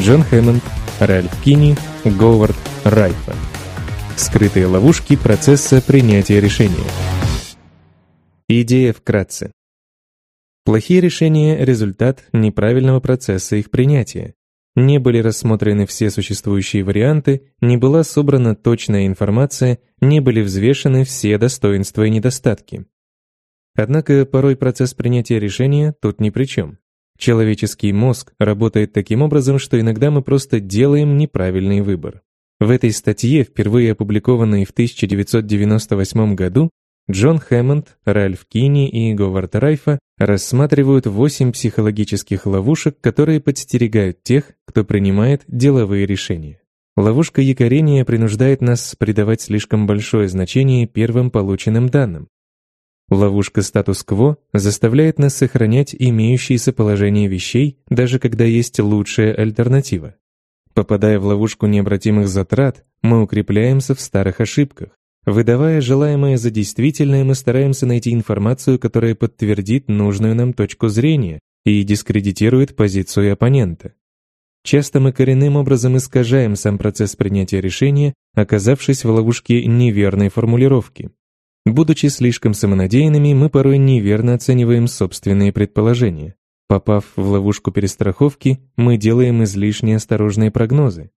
Джон Хэммонд, Ральф Кини, Говард Райфа. Скрытые ловушки процесса принятия решения. Идея вкратце. Плохие решения – результат неправильного процесса их принятия. Не были рассмотрены все существующие варианты, не была собрана точная информация, не были взвешены все достоинства и недостатки. Однако порой процесс принятия решения тут ни при чем. Человеческий мозг работает таким образом, что иногда мы просто делаем неправильный выбор. В этой статье, впервые опубликованной в 1998 году, Джон Хэммонд, Ральф Кини и Говард Райфа рассматривают 8 психологических ловушек, которые подстерегают тех, кто принимает деловые решения. Ловушка якорения принуждает нас придавать слишком большое значение первым полученным данным, Ловушка статус-кво заставляет нас сохранять имеющееся положение вещей, даже когда есть лучшая альтернатива. Попадая в ловушку необратимых затрат, мы укрепляемся в старых ошибках. Выдавая желаемое за действительное, мы стараемся найти информацию, которая подтвердит нужную нам точку зрения и дискредитирует позицию оппонента. Часто мы коренным образом искажаем сам процесс принятия решения, оказавшись в ловушке неверной формулировки. Будучи слишком самонадеянными, мы порой неверно оцениваем собственные предположения. Попав в ловушку перестраховки, мы делаем излишне осторожные прогнозы.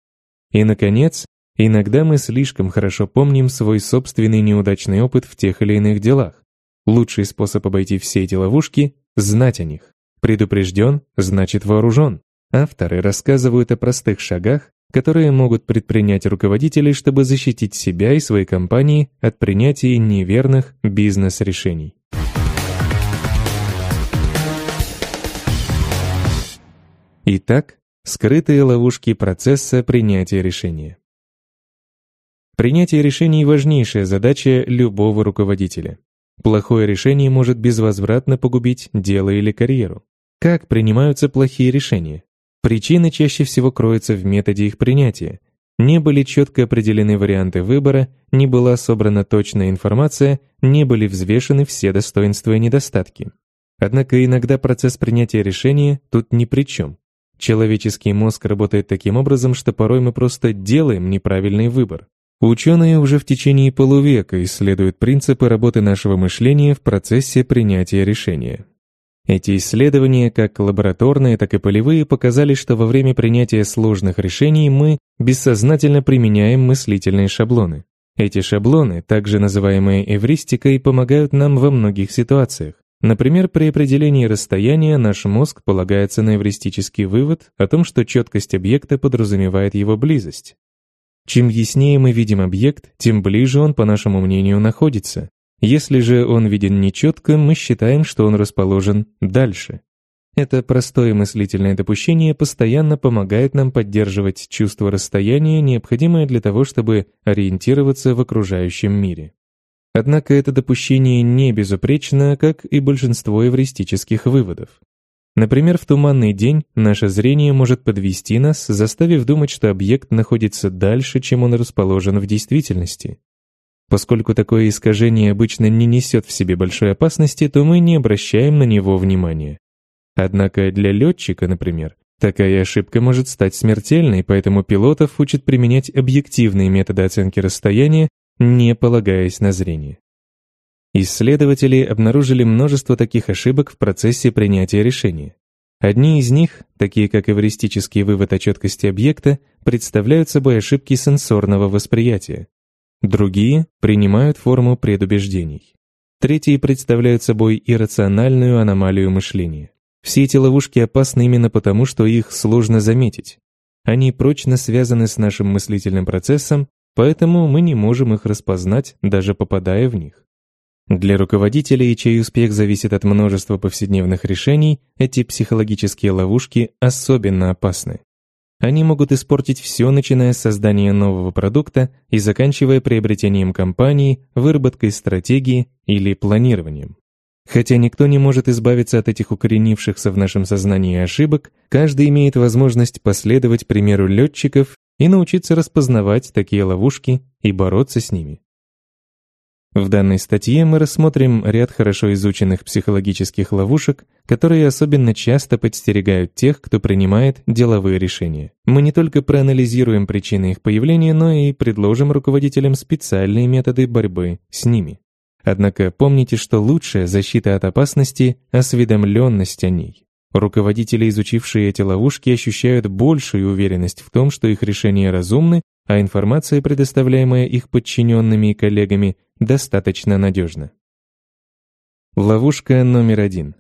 И, наконец, иногда мы слишком хорошо помним свой собственный неудачный опыт в тех или иных делах. Лучший способ обойти все эти ловушки – знать о них. Предупрежден – значит вооружен. Авторы рассказывают о простых шагах, которые могут предпринять руководители, чтобы защитить себя и свои компании от принятия неверных бизнес-решений. Итак, скрытые ловушки процесса принятия решения. Принятие решений – важнейшая задача любого руководителя. Плохое решение может безвозвратно погубить дело или карьеру. Как принимаются плохие решения? Причины чаще всего кроются в методе их принятия. Не были четко определены варианты выбора, не была собрана точная информация, не были взвешены все достоинства и недостатки. Однако иногда процесс принятия решения тут ни при чем. Человеческий мозг работает таким образом, что порой мы просто делаем неправильный выбор. Ученые уже в течение полувека исследуют принципы работы нашего мышления в процессе принятия решения. Эти исследования, как лабораторные, так и полевые, показали, что во время принятия сложных решений мы бессознательно применяем мыслительные шаблоны. Эти шаблоны, также называемые эвристикой, помогают нам во многих ситуациях. Например, при определении расстояния наш мозг полагается на эвристический вывод о том, что четкость объекта подразумевает его близость. Чем яснее мы видим объект, тем ближе он, по нашему мнению, находится, если же он виден нечетко, мы считаем, что он расположен дальше. Это простое мыслительное допущение постоянно помогает нам поддерживать чувство расстояния, необходимое для того, чтобы ориентироваться в окружающем мире. Однако это допущение не безупречно, как и большинство эвристических выводов. Например, в туманный день наше зрение может подвести нас, заставив думать, что объект находится дальше, чем он расположен в действительности. Поскольку такое искажение обычно не несет в себе большой опасности, то мы не обращаем на него внимания. Однако для летчика, например, такая ошибка может стать смертельной, поэтому пилотов учат применять объективные методы оценки расстояния, не полагаясь на зрение. Исследователи обнаружили множество таких ошибок в процессе принятия решения. Одни из них, такие как эвристический вывод о четкости объекта, представляют собой ошибки сенсорного восприятия. Другие принимают форму предубеждений. Третьи представляют собой иррациональную аномалию мышления. Все эти ловушки опасны именно потому, что их сложно заметить. Они прочно связаны с нашим мыслительным процессом, поэтому мы не можем их распознать, даже попадая в них. Для руководителей, чей успех зависит от множества повседневных решений, эти психологические ловушки особенно опасны. Они могут испортить все, начиная с создания нового продукта и заканчивая приобретением компании, выработкой стратегии или планированием. Хотя никто не может избавиться от этих укоренившихся в нашем сознании ошибок, каждый имеет возможность последовать примеру летчиков и научиться распознавать такие ловушки и бороться с ними. В данной статье мы рассмотрим ряд хорошо изученных психологических ловушек, которые особенно часто подстерегают тех, кто принимает деловые решения. Мы не только проанализируем причины их появления, но и предложим руководителям специальные методы борьбы с ними. Однако помните, что лучшая защита от опасности – осведомленность о ней. Руководители, изучившие эти ловушки, ощущают большую уверенность в том, что их решения разумны, а информация, предоставляемая их подчиненными и коллегами, достаточно надежно. Ловушка номер один.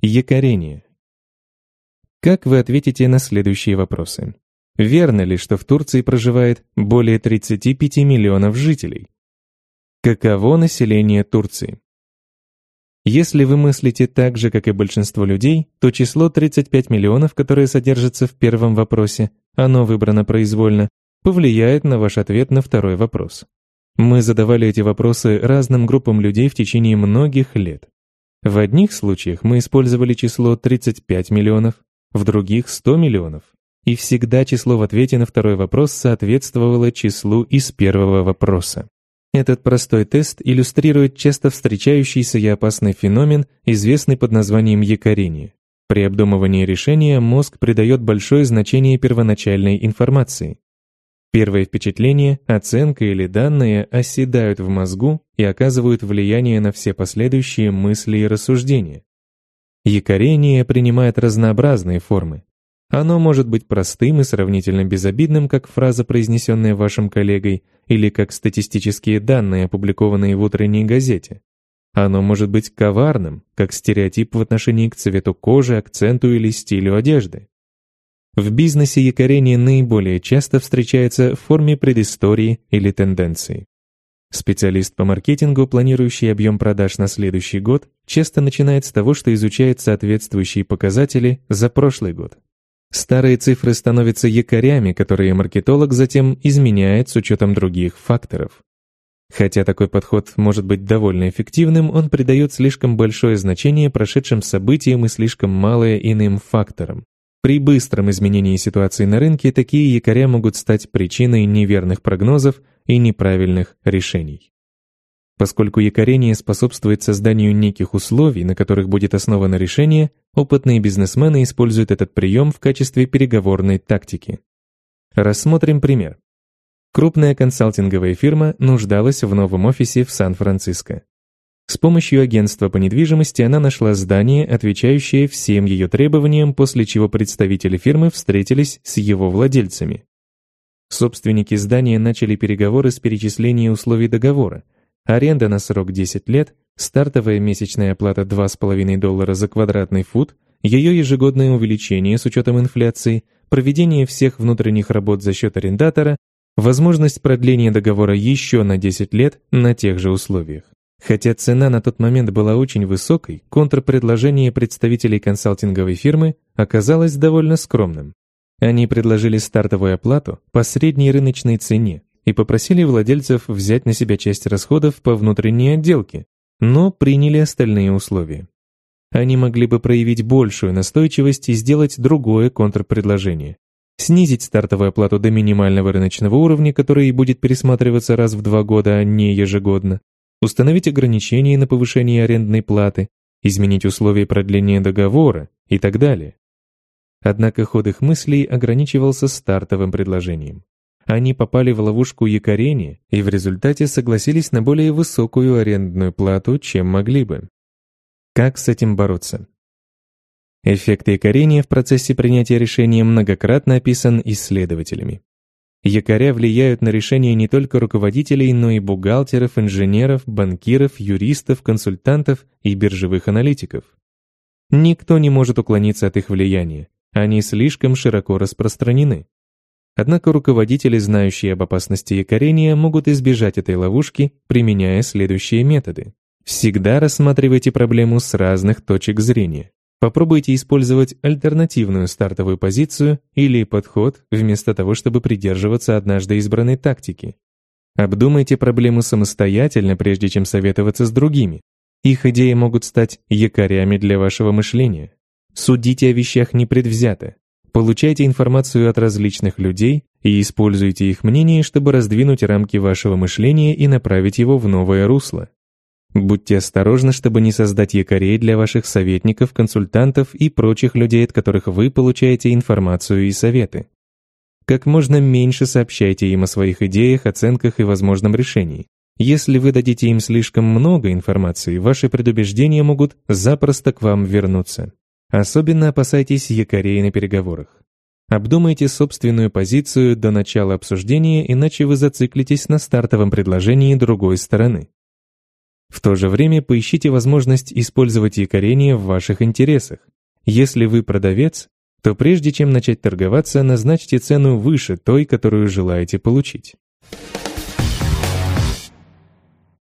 Якорение. Как вы ответите на следующие вопросы? Верно ли, что в Турции проживает более 35 миллионов жителей? Каково население Турции? Если вы мыслите так же, как и большинство людей, то число 35 миллионов, которое содержится в первом вопросе, оно выбрано произвольно, повлияет на ваш ответ на второй вопрос. Мы задавали эти вопросы разным группам людей в течение многих лет. В одних случаях мы использовали число 35 миллионов, в других — 100 миллионов. И всегда число в ответе на второй вопрос соответствовало числу из первого вопроса. Этот простой тест иллюстрирует часто встречающийся и опасный феномен, известный под названием якорение. При обдумывании решения мозг придает большое значение первоначальной информации, Первое впечатление, оценка или данные оседают в мозгу и оказывают влияние на все последующие мысли и рассуждения. Якорение принимает разнообразные формы. Оно может быть простым и сравнительно безобидным, как фраза, произнесенная вашим коллегой, или как статистические данные, опубликованные в утренней газете. Оно может быть коварным, как стереотип в отношении к цвету кожи, акценту или стилю одежды. В бизнесе якорение наиболее часто встречается в форме предыстории или тенденций. Специалист по маркетингу, планирующий объем продаж на следующий год, часто начинает с того, что изучает соответствующие показатели за прошлый год. Старые цифры становятся якорями, которые маркетолог затем изменяет с учетом других факторов. Хотя такой подход может быть довольно эффективным, он придает слишком большое значение прошедшим событиям и слишком малое иным факторам. При быстром изменении ситуации на рынке такие якоря могут стать причиной неверных прогнозов и неправильных решений. Поскольку якорение способствует созданию неких условий, на которых будет основано решение, опытные бизнесмены используют этот прием в качестве переговорной тактики. Рассмотрим пример. Крупная консалтинговая фирма нуждалась в новом офисе в Сан-Франциско. С помощью агентства по недвижимости она нашла здание, отвечающее всем ее требованиям, после чего представители фирмы встретились с его владельцами. Собственники здания начали переговоры с перечислением условий договора. Аренда на срок 10 лет, стартовая месячная оплата 2,5 доллара за квадратный фут, ее ежегодное увеличение с учетом инфляции, проведение всех внутренних работ за счет арендатора, возможность продления договора еще на 10 лет на тех же условиях. Хотя цена на тот момент была очень высокой, контрпредложение представителей консалтинговой фирмы оказалось довольно скромным. Они предложили стартовую оплату по средней рыночной цене и попросили владельцев взять на себя часть расходов по внутренней отделке, но приняли остальные условия. Они могли бы проявить большую настойчивость и сделать другое контрпредложение. Снизить стартовую оплату до минимального рыночного уровня, который будет пересматриваться раз в два года, а не ежегодно установить ограничения на повышение арендной платы, изменить условия продления договора и так далее. Однако ход их мыслей ограничивался стартовым предложением. Они попали в ловушку якорения и в результате согласились на более высокую арендную плату, чем могли бы. Как с этим бороться? Эффект якорения в процессе принятия решения многократно описан исследователями. Якоря влияют на решения не только руководителей, но и бухгалтеров, инженеров, банкиров, юристов, консультантов и биржевых аналитиков. Никто не может уклониться от их влияния, они слишком широко распространены. Однако руководители, знающие об опасности якорения, могут избежать этой ловушки, применяя следующие методы. Всегда рассматривайте проблему с разных точек зрения. Попробуйте использовать альтернативную стартовую позицию или подход вместо того, чтобы придерживаться однажды избранной тактики. Обдумайте проблему самостоятельно, прежде чем советоваться с другими. Их идеи могут стать якорями для вашего мышления. Судите о вещах непредвзято. Получайте информацию от различных людей и используйте их мнение, чтобы раздвинуть рамки вашего мышления и направить его в новое русло. Будьте осторожны, чтобы не создать якорей для ваших советников, консультантов и прочих людей, от которых вы получаете информацию и советы. Как можно меньше сообщайте им о своих идеях, оценках и возможном решении. Если вы дадите им слишком много информации, ваши предубеждения могут запросто к вам вернуться. Особенно опасайтесь якорей на переговорах. Обдумайте собственную позицию до начала обсуждения, иначе вы зациклитесь на стартовом предложении другой стороны. В то же время поищите возможность использовать якорение в ваших интересах. Если вы продавец, то прежде чем начать торговаться, назначьте цену выше той, которую желаете получить.